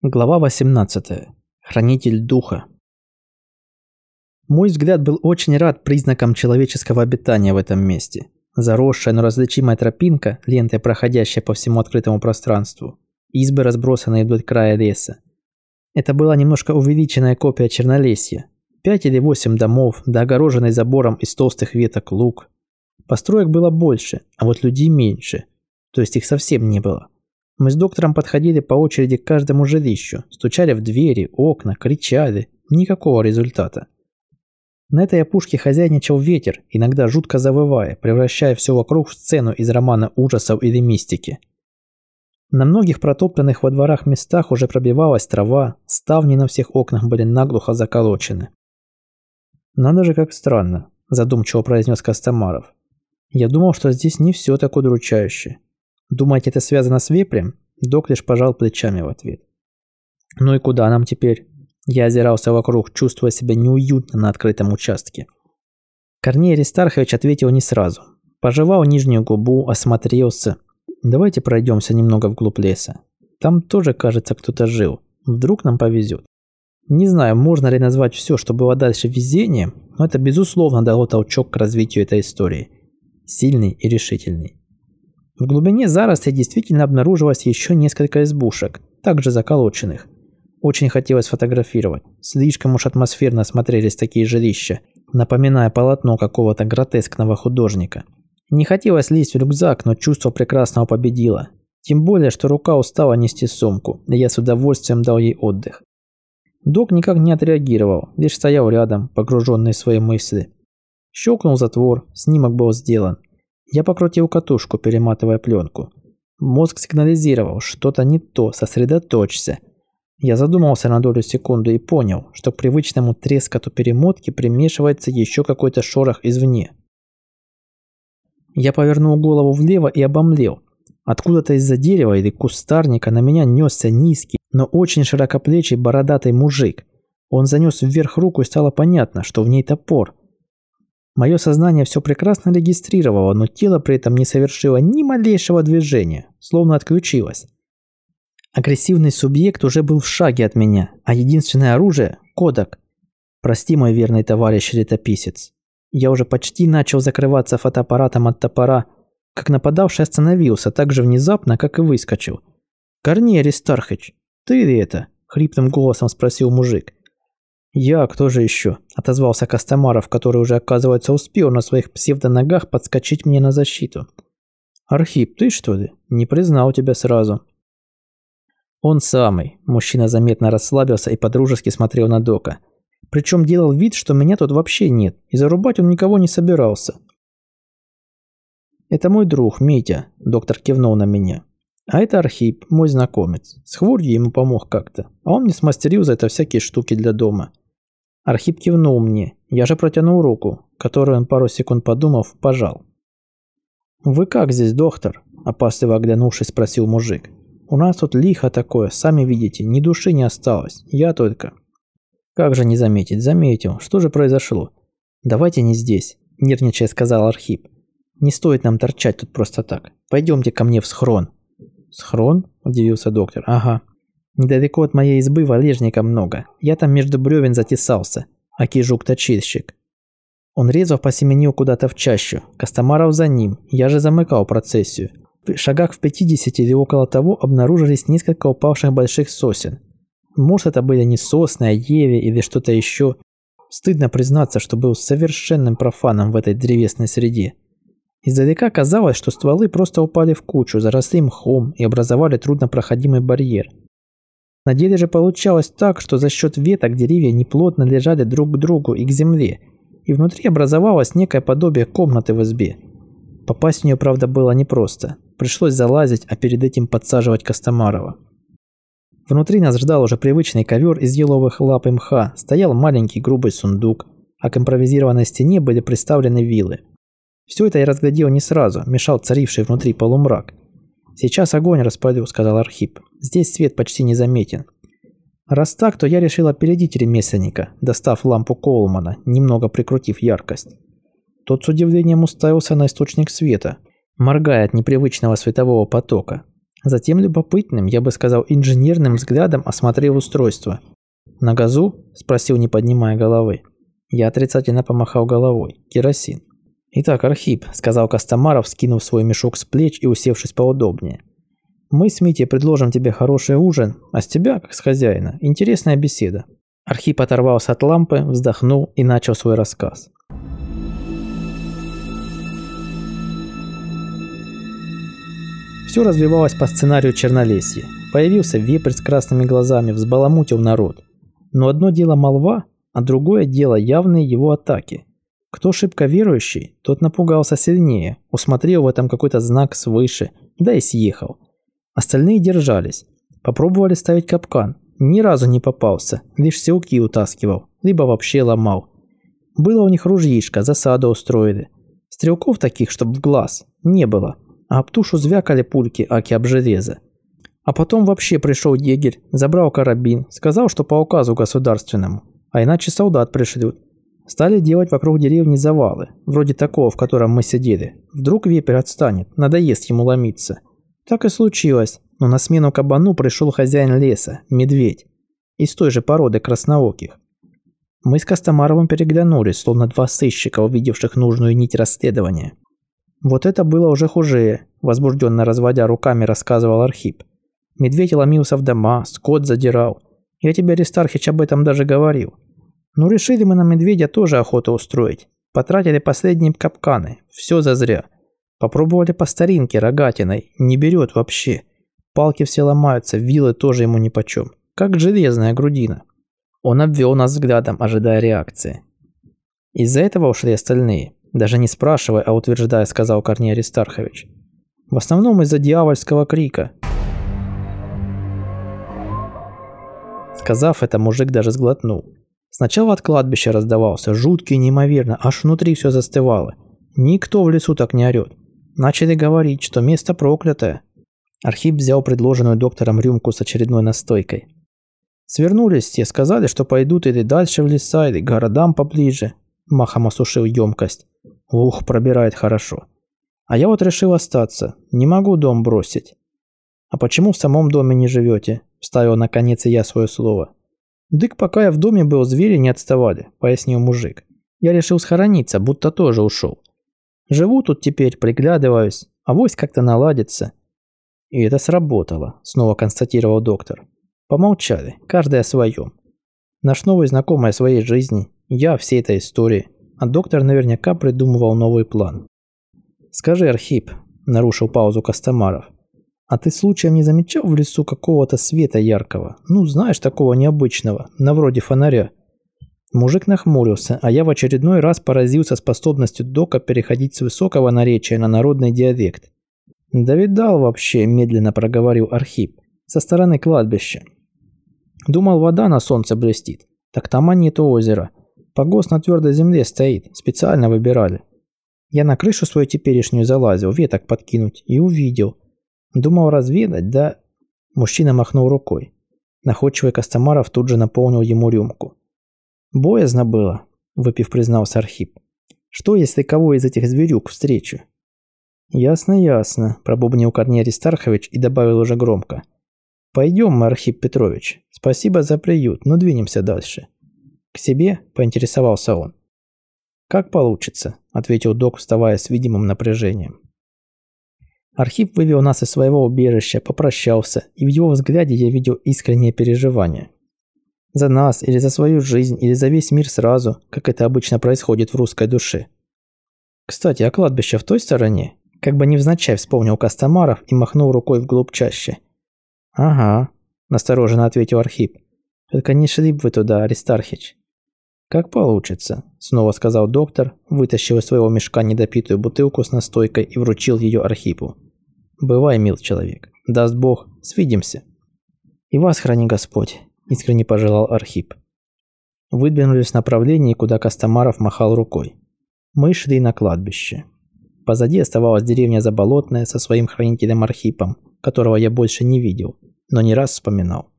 Глава 18. Хранитель духа. Мой взгляд был очень рад признакам человеческого обитания в этом месте. Заросшая, но различимая тропинка, лентой проходящая по всему открытому пространству. Избы, разбросанные вдоль края леса. Это была немножко увеличенная копия Чернолесья. Пять или восемь домов, да огороженный забором из толстых веток луг. Построек было больше, а вот людей меньше. То есть их совсем не было. Мы с доктором подходили по очереди к каждому жилищу, стучали в двери, окна, кричали. Никакого результата. На этой опушке хозяйничал ветер, иногда жутко завывая, превращая все вокруг в сцену из романа ужасов или мистики. На многих протопленных во дворах местах уже пробивалась трава, ставни на всех окнах были наглухо заколочены. «Надо же, как странно», – задумчиво произнес Костомаров. «Я думал, что здесь не все так удручающе. Думаете, это связано с вепрем? Док лишь пожал плечами в ответ. Ну и куда нам теперь? Я озирался вокруг, чувствуя себя неуютно на открытом участке. Корней Аристархович ответил не сразу. Пожевал нижнюю губу, осмотрелся. Давайте пройдемся немного вглубь леса. Там тоже, кажется, кто-то жил. Вдруг нам повезет. Не знаю, можно ли назвать все, что было дальше везением, но это безусловно дало толчок к развитию этой истории. Сильный и решительный. В глубине зарослей действительно обнаружилось еще несколько избушек, также заколоченных. Очень хотелось фотографировать. Слишком уж атмосферно смотрелись такие жилища, напоминая полотно какого-то гротескного художника. Не хотелось лезть в рюкзак, но чувство прекрасного победило. Тем более, что рука устала нести сумку, и я с удовольствием дал ей отдых. Док никак не отреагировал, лишь стоял рядом, погруженный в свои мысли. Щелкнул затвор, снимок был сделан. Я покрутил катушку, перематывая пленку. Мозг сигнализировал, что-то не то, сосредоточься. Я задумался на долю секунды и понял, что к привычному трескоту перемотки примешивается еще какой-то шорох извне. Я повернул голову влево и обомлел. Откуда-то из-за дерева или кустарника на меня несся низкий, но очень широкоплечий бородатый мужик. Он занес вверх руку и стало понятно, что в ней топор. Мое сознание все прекрасно регистрировало, но тело при этом не совершило ни малейшего движения, словно отключилось. Агрессивный субъект уже был в шаге от меня, а единственное оружие – кодек. Прости, мой верный товарищ летописец. Я уже почти начал закрываться фотоаппаратом от топора, как нападавший остановился так же внезапно, как и выскочил. «Корней Аристархыч, ты ли это?» – хриплым голосом спросил мужик. «Я, кто же еще?» – отозвался Костомаров, который уже, оказывается, успел на своих псевдоногах подскочить мне на защиту. «Архип, ты что ли? Не признал тебя сразу». «Он самый». Мужчина заметно расслабился и подружески смотрел на Дока. Причем делал вид, что меня тут вообще нет, и зарубать он никого не собирался. «Это мой друг, Митя», – доктор кивнул на меня. «А это Архип, мой знакомец. С хворью ему помог как-то, а он мне смастерил за это всякие штуки для дома. Архип кивнул мне. Я же протянул руку, которую он пару секунд подумав, пожал. «Вы как здесь, доктор?» – опасливо оглянувшись, спросил мужик. «У нас тут лихо такое, сами видите, ни души не осталось, я только». «Как же не заметить, заметил, что же произошло?» «Давайте не здесь», – нервничая сказал Архип. «Не стоит нам торчать тут просто так. Пойдемте ко мне в схрон». «Схрон?» – удивился доктор. «Ага. Недалеко от моей избы валежника много. Я там между бревен затесался. Аки жук-точильщик. Он резво посеменил куда-то в чащу. Костомаров за ним. Я же замыкал процессию. В шагах в 50 или около того обнаружились несколько упавших больших сосен. Может, это были не сосны, а ели или что-то еще. Стыдно признаться, что был совершенным профаном в этой древесной среде. Издалека казалось, что стволы просто упали в кучу, заросли мхом и образовали труднопроходимый барьер. На деле же получалось так, что за счет веток деревья неплотно лежали друг к другу и к земле, и внутри образовалось некое подобие комнаты в избе. Попасть в нее, правда, было непросто. Пришлось залазить, а перед этим подсаживать Костомарова. Внутри нас ждал уже привычный ковер из еловых лап и мха, стоял маленький грубый сундук, а к импровизированной стене были приставлены вилы. Все это я разглядел не сразу, мешал царивший внутри полумрак. «Сейчас огонь распалю», – сказал Архип. «Здесь свет почти незаметен». Раз так, то я решил опередить ремесленника, достав лампу Коулмана, немного прикрутив яркость. Тот с удивлением уставился на источник света, моргая от непривычного светового потока. Затем любопытным, я бы сказал, инженерным взглядом осмотрел устройство. «На газу?» – спросил, не поднимая головы. Я отрицательно помахал головой. Керосин. «Итак, Архип», – сказал Костомаров, скинув свой мешок с плеч и усевшись поудобнее. «Мы с Митей предложим тебе хороший ужин, а с тебя, как с хозяина, интересная беседа». Архип оторвался от лампы, вздохнул и начал свой рассказ. Все развивалось по сценарию Чернолесья. Появился вепрь с красными глазами, взбаламутил народ. Но одно дело молва, а другое дело явные его атаки. Кто шибко верующий, тот напугался сильнее, усмотрел в этом какой-то знак свыше, да и съехал. Остальные держались. Попробовали ставить капкан. Ни разу не попался, лишь селки утаскивал, либо вообще ломал. Было у них ружьишко, засаду устроили. Стрелков таких, чтоб в глаз, не было а об тушу звякали пульки аки об железо. А потом вообще пришел егерь, забрал карабин, сказал, что по указу государственному, а иначе солдат пришлют. Стали делать вокруг деревни завалы, вроде такого, в котором мы сидели. Вдруг вепрь отстанет, надоест ему ломиться. Так и случилось, но на смену кабану пришел хозяин леса, медведь, из той же породы краснооких. Мы с Костомаровым переглянулись, словно два сыщика, увидевших нужную нить расследования. Вот это было уже хуже, возбужденно разводя руками, рассказывал Архип. Медведь ломился в дома, скот задирал. Я тебе, Аристархич, об этом даже говорил. Ну, решили мы на медведя тоже охоту устроить. Потратили последние капканы. Все зазря. Попробовали по старинке, рогатиной. Не берет вообще. Палки все ломаются, вилы тоже ему нипочем. Как железная грудина. Он обвел нас взглядом, ожидая реакции. Из-за этого ушли остальные. Даже не спрашивая, а утверждая, сказал Корней Аристархович. В основном из-за дьявольского крика. Сказав это, мужик даже сглотнул. Сначала от кладбища раздавался, жуткий неимоверно, аж внутри все застывало. Никто в лесу так не орёт. Начали говорить, что место проклятое. Архип взял предложенную доктором рюмку с очередной настойкой. Свернулись те, сказали, что пойдут или дальше в леса, или к городам поближе. Махом осушил емкость. Ух, пробирает хорошо. А я вот решил остаться. Не могу дом бросить. А почему в самом доме не живете? Вставил наконец и я свое слово. Дык, пока я в доме был, звери не отставали, пояснил мужик. Я решил схорониться, будто тоже ушел. Живу тут теперь, приглядываюсь, а вось как-то наладится. И это сработало, снова констатировал доктор. Помолчали, каждый о своем. Наш новый знакомый о своей жизни, я всей этой истории а доктор наверняка придумывал новый план. «Скажи, Архип», – нарушил паузу Костомаров, – «а ты случаем не замечал в лесу какого-то света яркого? Ну, знаешь, такого необычного, на вроде фонаря?» Мужик нахмурился, а я в очередной раз поразился способностью Дока переходить с высокого наречия на народный диалект. «Да видал вообще», – медленно проговорил Архип, – «со стороны кладбища». Думал, вода на солнце блестит. Так там нет озера. Погост на твердой земле стоит, специально выбирали. Я на крышу свою теперешнюю залазил, веток подкинуть, и увидел. Думал разведать, да... Мужчина махнул рукой. Находчивый Костомаров тут же наполнил ему рюмку. «Боязно было», – выпив признался Архип. «Что, если кого из этих зверюк встречу?» «Ясно, ясно», – пробубнил Корней Аристархович и добавил уже громко. «Пойдем Архип Петрович. Спасибо за приют, но двинемся дальше». «К себе?» – поинтересовался он. «Как получится», – ответил док, вставая с видимым напряжением. Архип вывел нас из своего убежища, попрощался, и в его взгляде я видел искреннее переживание. За нас, или за свою жизнь, или за весь мир сразу, как это обычно происходит в русской душе. Кстати, а кладбище в той стороне? Как бы невзначай вспомнил Костомаров и махнул рукой вглубь чаще. «Ага», – настороженно ответил Архип. «Только не шли бы вы туда, Аристархич. «Как получится», – снова сказал доктор, вытащил из своего мешка недопитую бутылку с настойкой и вручил ее Архипу. «Бывай, мил человек. Даст Бог, свидимся». «И вас храни Господь», – искренне пожелал Архип. Выдвинулись в направлении, куда Костомаров махал рукой. Мы шли на кладбище. Позади оставалась деревня Заболотная со своим хранителем Архипом, которого я больше не видел, но не раз вспоминал.